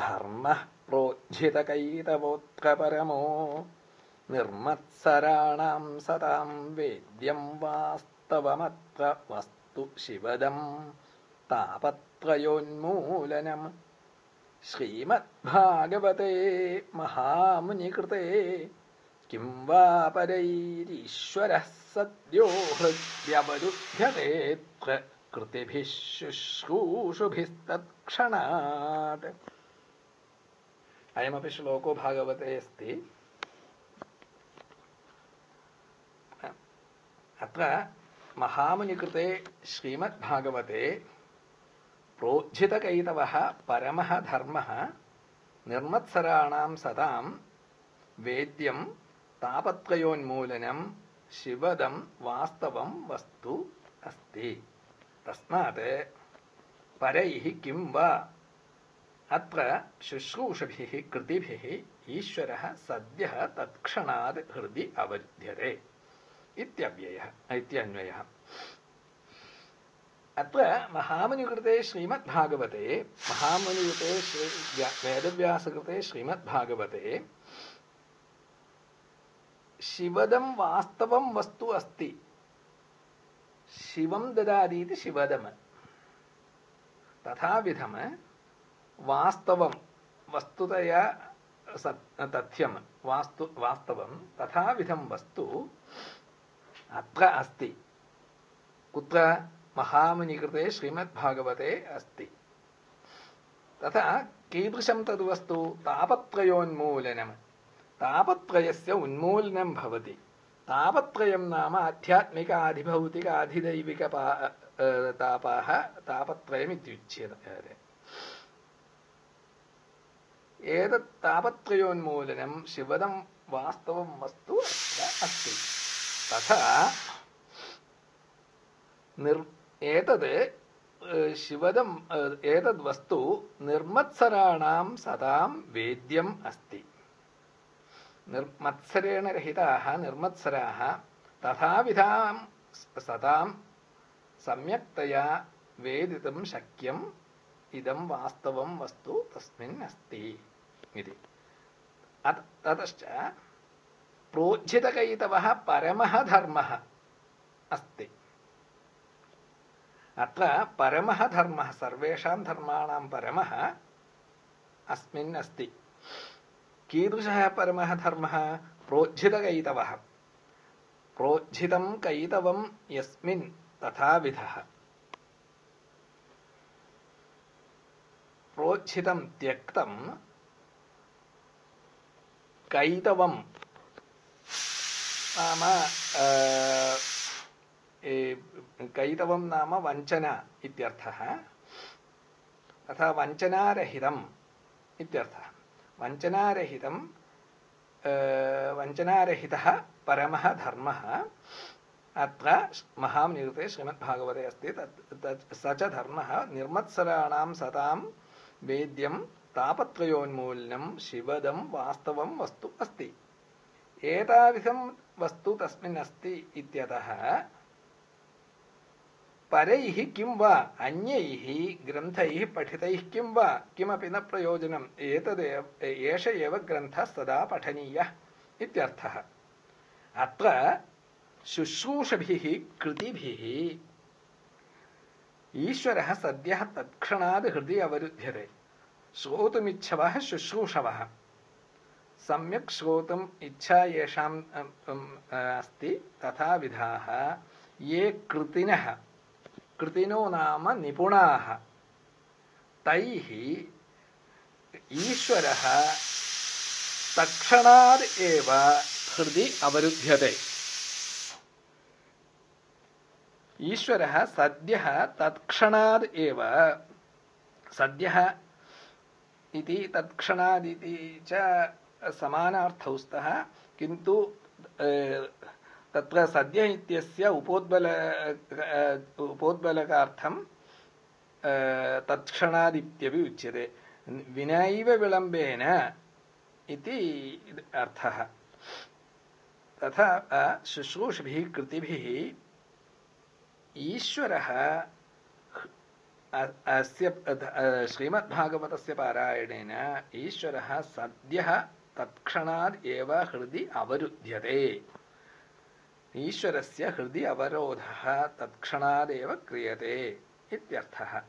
धर्मः प्रोज्झितकैतवोऽत्र परमो निर्मत्सराणां सतां वेद्यं वास्तवमत्र वस्तु शिवदं तापत्रयोन्मूलनम् श्रीमद्भागवते महामुनिकृते किं वा परैरीश्वरः सद्यो हृद्यवरुध्यतेऽत्र कृतिभिः शुश्रूषुभिस्तत्क्षणात् अयमपि श्लोको भागवते अस्ति। अत्र महामुनिकृते श्रीमद्भागवते प्रोज्झितकैतवः परमः धर्मः निर्मत्सराणां सदां वेद्यं तापत्रयोन्मूलनं शिवदं वास्तवं वस्तु अस्ति। तस्मात् परैः किं वा अत्र शुश्रूषभिः कृतिभिः ईश्वरः सद्यः तत्क्षणात् हृदि अवरुध्यते इत्यव्ययः इत्यन्वयः अत्र महामुनिकृते श्रीमद्भागवते महामुनिकृते श्री वेदव्यासकृते श्रीमद्भागवते शिवदं वास्तवं वस्तु अस्ति शिवं ददाति इति शिवदम् तथाविधम् वास्तवं, वस्तुतया तथ्यं वास्तु, वास्तवं, तथाविधं वस्तु अत्र अस्ति। कुत्र महामुनिकृते श्रीमद्भागवते अस्ति। तथा कीदृशं तद्वस्तु? तापत्रयोन्मूलनं। तापत्रयस्य उन्मूलनं भवति। तापत्रयं नाम अधिदैविक तापाः, तापत्रयमित्युच्यते। ഏതത് താപത്രയോന്മൂലനം ശിവദം വാസ്തവം വസ്തു അസ്തി. തഥാ നിർ ഏതത് ശിവദം ഏതത് വസ്തു നിർമത്സരാണാം സദാം വേദ്യം അസ്തി. നിർമത്സരേണ രഹിതാ നിർമത്സരാഹ തഥാവിധാം സദാം സമ്യക്തയാ വേദിതം ശക്യം ഇതം വാസ്തവം വസ്തു തസ്മിൻ അസ്തി. इति। ततश्च प्रोज्झितकैतवः परमः धर्मः अस्ति। अत्र परमः धर्मः, सर्वेषां धर्माणां परमः अस्मिन् अस्ति। कीदृशः परमः धर्मः? प्रोज्झितकैतवः। प्रोज्झितं कैतवं कैतवं नाम कैतवं नाम वञ्चना इत्यर्थः। तथा वञ्चनारहितम् इत्यर्थः। वञ्चनारहितं वञ्चनारहितः परमः धर्मः। अत्र महानिरुते श्रीमद्भागवते अस्ति। तत् स च धर्मः। निर्मत्सराणां सतां वेद्यं तापत्रयोन्मूलनं शिवदं वास्तवं वस्तु अस्ति एताविधं वस्तु तस्मिन् अस्ति इत्यतः परैः किं वा अन्यैः ग्रन्थैः पठितैः किं वा किमपि न प्रयोजनम् एतदेव एष एव ग्रन्थः सदा पठनीयः इत्यर्थः अत्र शुश्रूषभिः कृतिभिः ईश्वरः सद्यः तत्क्षणात् हृदि अवरुध्यते श्रोतुमिच्छवः शुश्रूषवः। सम्यक् श्रोतुम् इच्छा येषाम् अस्ति, तथाविधाः। ये कृतिनः, कृतिनो नाम निपुणाः। तैः ईश्वरः तत्क्षणात् एव हृदि अवरुध्यते। ईश्वरः सद्यः तत्क्षणात् एव, सद्यः इति तत्क्षणादिति च समानार्थौ स्तः किन्तु तत्र सद्य इत्यस्य उपोद्बल उपोद्बलकार्थं तत्क्षणादित्यपि उच्यते। विनैव विलम्बेन इति अर्थः। तथा शुश्रूषभिः, कृतिभिः, ईश्वरः अस्य श्रीमद्भागवतस्य पारायणेन ईश्वरः सद्यः तत्क्षणात् एव हृदि अवरुध्यते ईश्वरस्य हृदि अवरोधः तत्क्षणादेव क्रियते इत्यर्थः